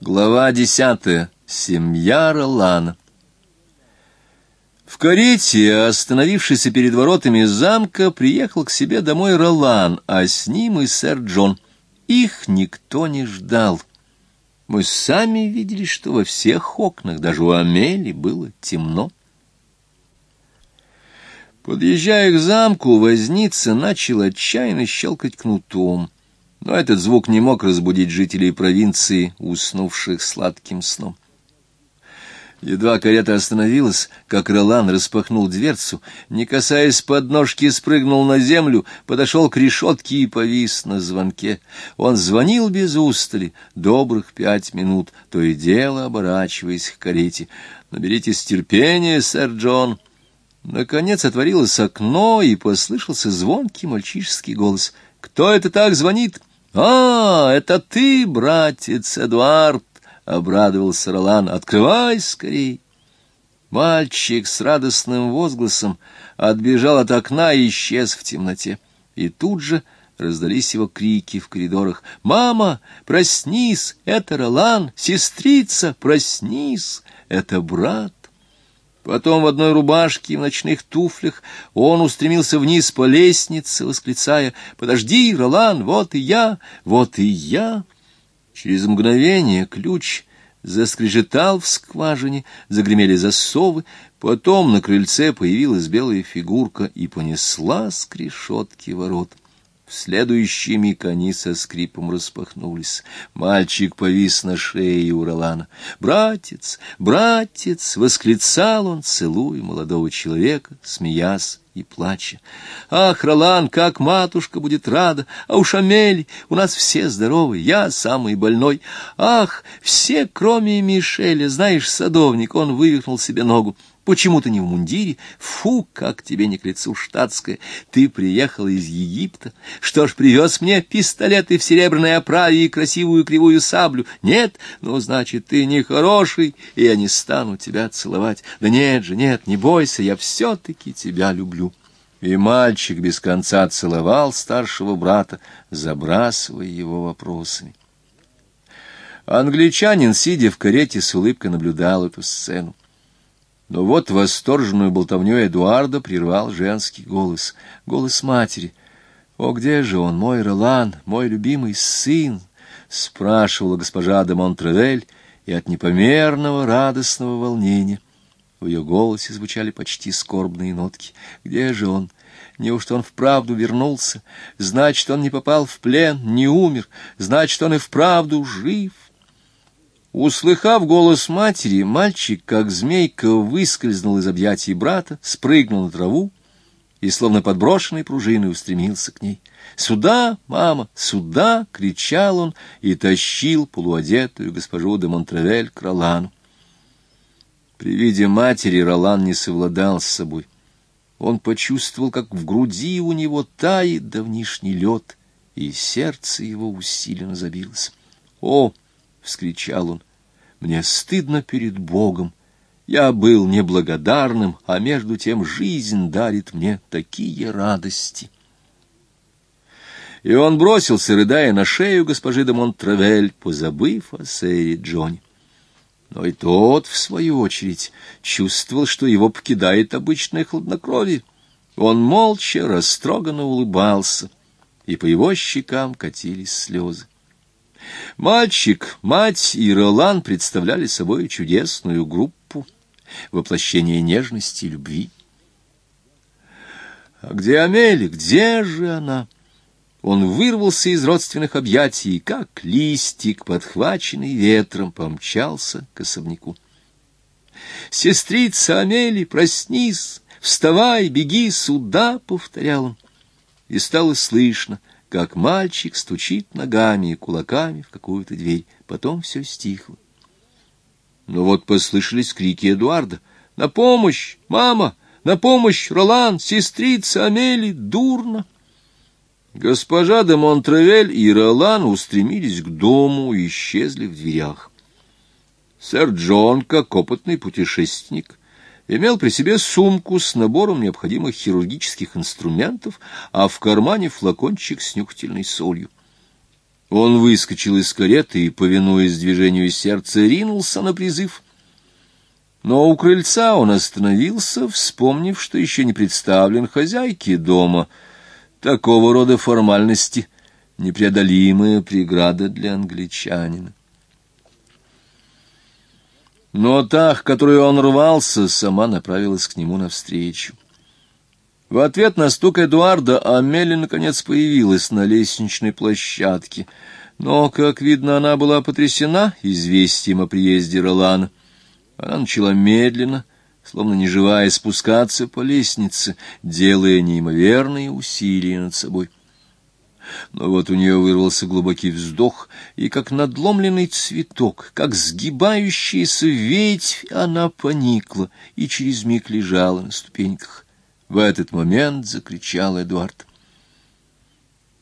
Глава десятая. Семья Ролана. В карете, остановившийся перед воротами замка, приехал к себе домой Ролан, а с ним и сэр Джон. Их никто не ждал. Мы сами видели, что во всех окнах, даже у Амели, было темно. Подъезжая к замку, возница начал отчаянно щелкать кнутом но этот звук не мог разбудить жителей провинции, уснувших сладким сном. Едва карета остановилась, как Ролан распахнул дверцу, не касаясь подножки, спрыгнул на землю, подошел к решетке и повис на звонке. Он звонил без устали, добрых пять минут, то и дело оборачиваясь к карете. «Наберитесь терпения, сэр Джон». Наконец отворилось окно, и послышался звонкий мальчишеский голос. «Кто это так звонит?» «А, это ты, братец Эдуард!» — обрадовался Ролан. «Открывай скорей!» Мальчик с радостным возгласом отбежал от окна и исчез в темноте. И тут же раздались его крики в коридорах. «Мама, проснись! Это Ролан! Сестрица, проснись! Это брат!» Потом в одной рубашке и в ночных туфлях он устремился вниз по лестнице, восклицая «Подожди, Ролан, вот и я, вот и я!» Через мгновение ключ заскрежетал в скважине, загремели засовы, потом на крыльце появилась белая фигурка и понесла с решетки ворот. В следующий миг они со скрипом распахнулись. Мальчик повис на шее у Ролана. «Братец! Братец!» — восклицал он, целуя молодого человека, смеясь и плача. «Ах, Ролан, как матушка будет рада! А уж Амели, у нас все здоровы, я самый больной. Ах, все, кроме Мишеля, знаешь, садовник, он вывихнул себе ногу. Почему ты не в мундире? Фу, как тебе не к лицу штатское. Ты приехала из Египта. Что ж, привез мне пистолеты в серебряной оправе и красивую кривую саблю? Нет? Ну, значит, ты нехороший, и я не стану тебя целовать. Да нет же, нет, не бойся, я все-таки тебя люблю. И мальчик без конца целовал старшего брата, забрасывая его вопросами. Англичанин, сидя в карете, с улыбкой наблюдал эту сцену. Но вот восторженную болтовню Эдуарда прервал женский голос, голос матери. «О, где же он, мой Ролан, мой любимый сын?» — спрашивала госпожа де Монтревель, и от непомерного радостного волнения в ее голосе звучали почти скорбные нотки. «Где же он?» Неужто он вправду вернулся? Значит, он не попал в плен, не умер. Значит, он и вправду жив. Услыхав голос матери, мальчик, как змейка, выскользнул из объятий брата, спрыгнул на траву и, словно подброшенной пружиной, устремился к ней. «Сюда, мама, сюда!» — кричал он и тащил полуодетую госпожу де Монтревель к Ролану. При виде матери Ролан не совладал с собой. Он почувствовал, как в груди у него тает давнишний лед, и сердце его усиленно забилось. «О!» — вскричал он. «Мне стыдно перед Богом. Я был неблагодарным, а между тем жизнь дарит мне такие радости». И он бросился, рыдая на шею госпожи де Монтравель, позабыв о сэре Джоне. Но и тот, в свою очередь, чувствовал, что его покидает обычное хладнокровие. Он молча, растроганно улыбался, и по его щекам катились слезы. Мальчик, мать и Ролан представляли собой чудесную группу, воплощение нежности и любви. А где Амели? Где же она? Он вырвался из родственных объятий как листик, подхваченный ветром, помчался к особняку. «Сестрица Амели, проснись! Вставай, беги сюда!» — повторял он. И стало слышно, как мальчик стучит ногами и кулаками в какую-то дверь. Потом все стихло. Но вот послышались крики Эдуарда. «На помощь! Мама! На помощь! Ролан! Сестрица Амели! Дурно!» Госпожа де Монтревель и Ролан устремились к дому и исчезли в дверях. Сэр Джон, как опытный путешественник, имел при себе сумку с набором необходимых хирургических инструментов, а в кармане флакончик с нюхательной солью. Он выскочил из кареты и, повинуясь движению сердца, ринулся на призыв. Но у крыльца он остановился, вспомнив, что еще не представлен хозяйке дома. Такого рода формальности — непреодолимая преграда для англичанина. Но та, к которой он рвался, сама направилась к нему навстречу. В ответ на стук Эдуарда Амели наконец появилась на лестничной площадке, но, как видно, она была потрясена известием о приезде Ролана. Она начала медленно, словно не живая, спускаться по лестнице, делая неимоверные усилия над собой. Но вот у нее вырвался глубокий вздох, и как надломленный цветок, как сгибающаяся ветвь, она поникла и через миг лежала на ступеньках. В этот момент закричал Эдуард.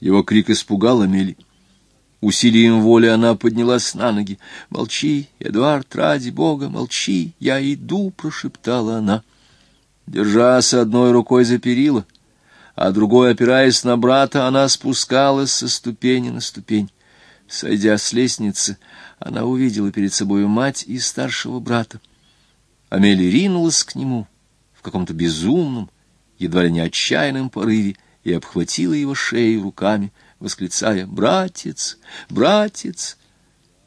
Его крик испугал Амели. Усилием воли она поднялась на ноги. «Молчи, Эдуард, ради бога, молчи, я иду!» — прошептала она. Держась одной рукой за перила, а другой, опираясь на брата, она спускалась со ступени на ступень. Сойдя с лестницы, она увидела перед собой мать и старшего брата. Амели ринулась к нему в каком-то безумном, едва ли не отчаянном порыве, и обхватила его шею руками, восклицая «Братец! Братец!».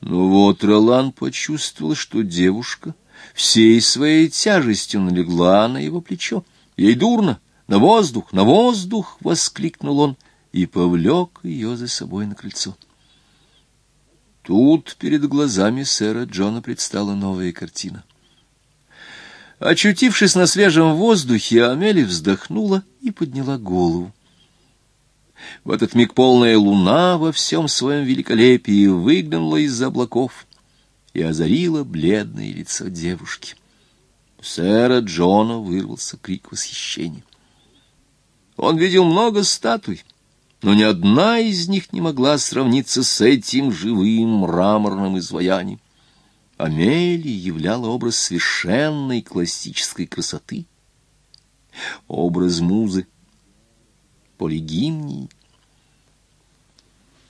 Но вот Ролан почувствовал, что девушка всей своей тяжестью налегла на его плечо. Ей дурно, на воздух, на воздух! — воскликнул он и повлек ее за собой на крыльцо. Тут перед глазами сэра Джона предстала новая картина. Очутившись на свежем воздухе, Амели вздохнула и подняла голову. В этот миг полная луна во всем своем великолепии выглянула из-за облаков и озарила бледное лицо девушки. У сэра Джона вырвался крик восхищения. Он видел много статуй, но ни одна из них не могла сравниться с этим живым мраморным изваянием. Амелия являла образ совершенной классической красоты, образ музы, полигимнии.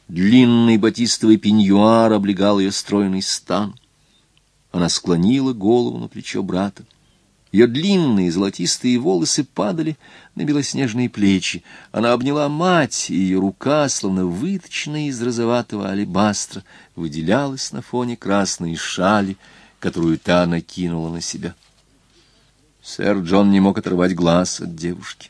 Длинный батистовый пеньюар облегал ее стройный стан. Она склонила голову на плечо брата. Ее длинные золотистые волосы падали на белоснежные плечи. Она обняла мать, и ее рука, словно выточенная из розоватого алебастра, выделялась на фоне красной шали, которую та накинула на себя. Сэр Джон не мог оторвать глаз от девушки.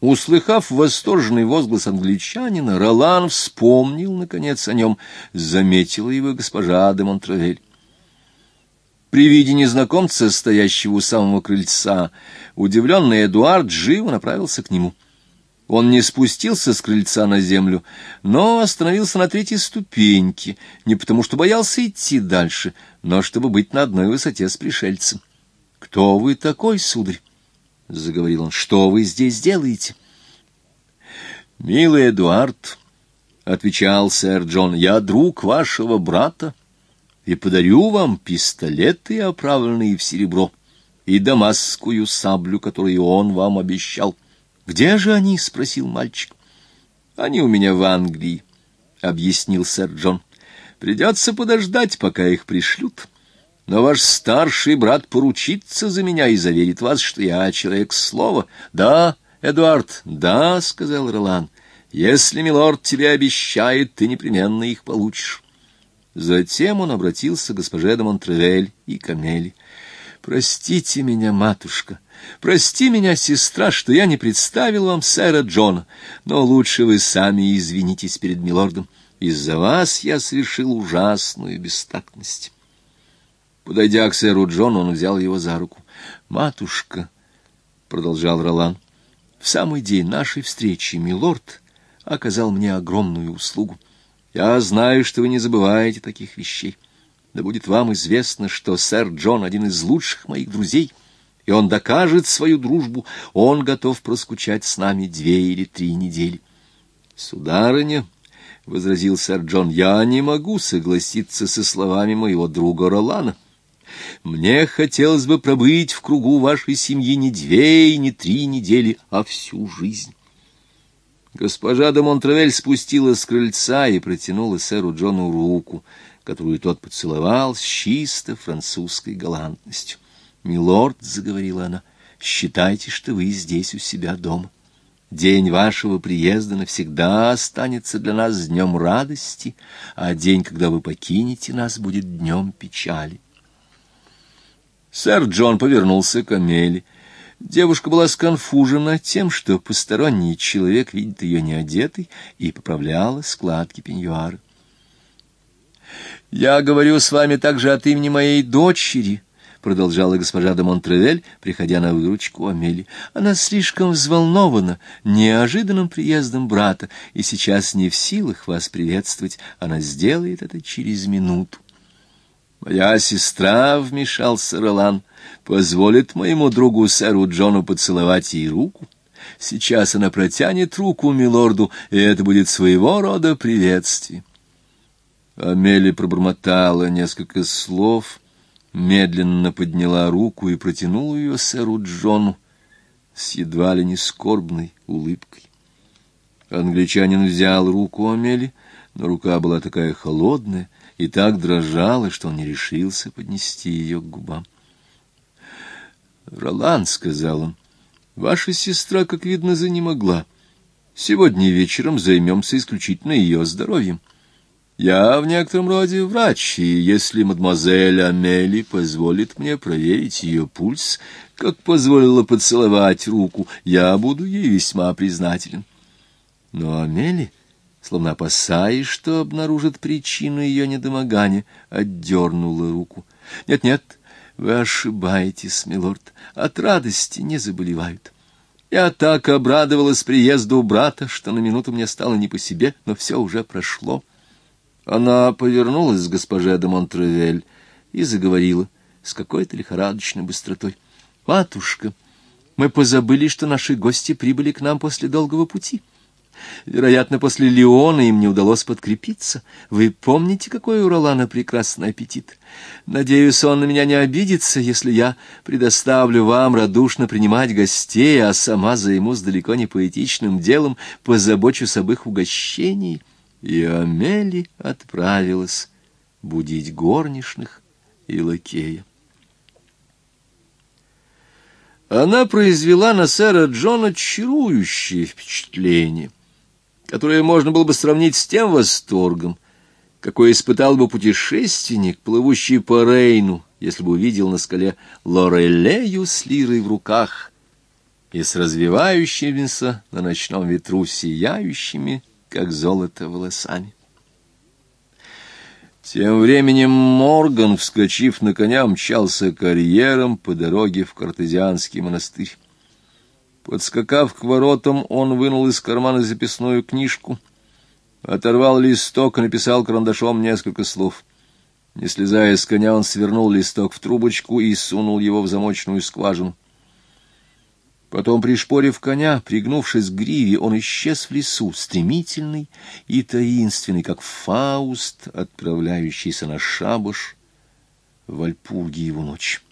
Услыхав восторженный возглас англичанина, Ролан вспомнил, наконец, о нем, заметила его госпожа де Монтравель. При виде незнакомца, стоящего у самого крыльца, удивленный Эдуард живо направился к нему. Он не спустился с крыльца на землю, но остановился на третьей ступеньке, не потому что боялся идти дальше, но чтобы быть на одной высоте с пришельцем. — Кто вы такой, сударь? — заговорил он. — Что вы здесь делаете? — Милый Эдуард, — отвечал сэр Джон, — я друг вашего брата и подарю вам пистолеты, оправленные в серебро, и дамасскую саблю, которую он вам обещал. — Где же они? — спросил мальчик. — Они у меня в Англии, — объяснил сэр Джон. — Придется подождать, пока их пришлют. Но ваш старший брат поручится за меня и заверит вас, что я человек слова. — Да, Эдуард, да, — сказал Ролан. — Если милорд тебе обещает, ты непременно их получишь. Затем он обратился к госпоже де Монтревель и Камели. «Простите меня, матушка, прости меня, сестра, что я не представил вам сэра Джона, но лучше вы сами извинитесь перед милордом. Из-за вас я совершил ужасную бестактность». Подойдя к сэру Джону, он взял его за руку. «Матушка», — продолжал Ролан, — «в самый день нашей встречи милорд оказал мне огромную услугу. Я знаю, что вы не забываете таких вещей. Да будет вам известно, что сэр Джон один из лучших моих друзей, и он докажет свою дружбу, он готов проскучать с нами две или три недели. — Сударыня, — возразил сэр Джон, — я не могу согласиться со словами моего друга Ролана. Мне хотелось бы пробыть в кругу вашей семьи не две и не три недели, а всю жизнь. Госпожа де Монтравель спустилась с крыльца и протянула сэру Джону руку, которую тот поцеловал с чисто французской галантностью. «Милорд», — заговорила она, — «считайте, что вы здесь у себя дома. День вашего приезда навсегда останется для нас днем радости, а день, когда вы покинете нас, будет днем печали». Сэр Джон повернулся к Амели — Девушка была сконфужена тем, что посторонний человек видит ее неодетой, и поправляла складки пеньюара. «Я говорю с вами также от имени моей дочери», — продолжала госпожа де Монтревель, приходя на выручку Амели. «Она слишком взволнована неожиданным приездом брата, и сейчас не в силах вас приветствовать. Она сделает это через минуту». «Моя сестра», — вмешался Ролан, — позволит моему другу сэру Джону поцеловать ей руку. Сейчас она протянет руку милорду, и это будет своего рода приветствие. Амели пробормотала несколько слов, медленно подняла руку и протянула ее сэру Джону с едва ли не скорбной улыбкой. Англичанин взял руку Амели, но рука была такая холодная и так дрожала, что он не решился поднести ее к губам. Ролан, — сказал он, — ваша сестра, как видно, занемогла. Сегодня вечером займемся исключительно ее здоровьем. Я в некотором роде врач, и если мадемуазель Амели позволит мне проверить ее пульс, как позволила поцеловать руку, я буду ей весьма признателен. Но Амели, словно опасаясь, что обнаружит причину ее недомогания, отдернула руку. «Нет-нет, вы ошибаетесь, милорд, от радости не заболевают. Я так обрадовалась приезду брата, что на минуту мне стало не по себе, но все уже прошло. Она повернулась к госпоже де Монтревель и заговорила с какой-то лихорадочной быстротой. «Матушка, мы позабыли, что наши гости прибыли к нам после долгого пути». Вероятно, после Леона им не удалось подкрепиться. Вы помните, какой у Ролана прекрасный аппетит? Надеюсь, он на меня не обидится, если я предоставлю вам радушно принимать гостей, а сама займусь далеко не поэтичным делом, позабочусь об их угощении. И Амели отправилась будить горничных и лакея. Она произвела на сэра Джона чарующее впечатление которое можно было бы сравнить с тем восторгом, какой испытал бы путешественник, плывущий по Рейну, если бы увидел на скале Лорелею с лирой в руках и с развивающимися на ночном ветру сияющими, как золото, волосами. Тем временем Морган, вскочив на коня, мчался карьером по дороге в картезианский монастырь. Подскакав к воротам, он вынул из кармана записную книжку, оторвал листок и написал карандашом несколько слов. Не слезая с коня, он свернул листок в трубочку и сунул его в замочную скважину. Потом, пришпорив коня, пригнувшись к гриве, он исчез в лесу, стремительный и таинственный, как Фауст, отправляющийся на шабаш в Альпургиеву ночь.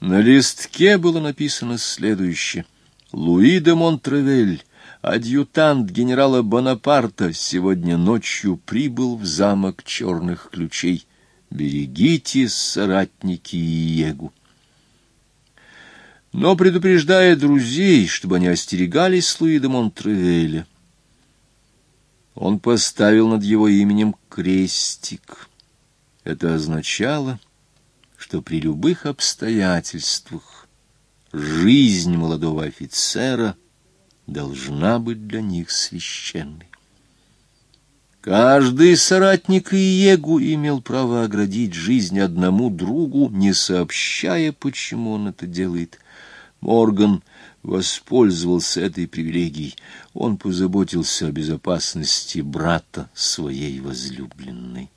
На листке было написано следующее. «Луи де Монтревель, адъютант генерала Бонапарта, сегодня ночью прибыл в замок черных ключей. Берегите, соратники Иегу». Но предупреждая друзей, чтобы они остерегались Луи де Монтревеля, он поставил над его именем крестик. Это означало что при любых обстоятельствах жизнь молодого офицера должна быть для них священной. Каждый соратник Иегу имел право оградить жизнь одному другу, не сообщая, почему он это делает. Морган воспользовался этой привилегией. Он позаботился о безопасности брата своей возлюбленной.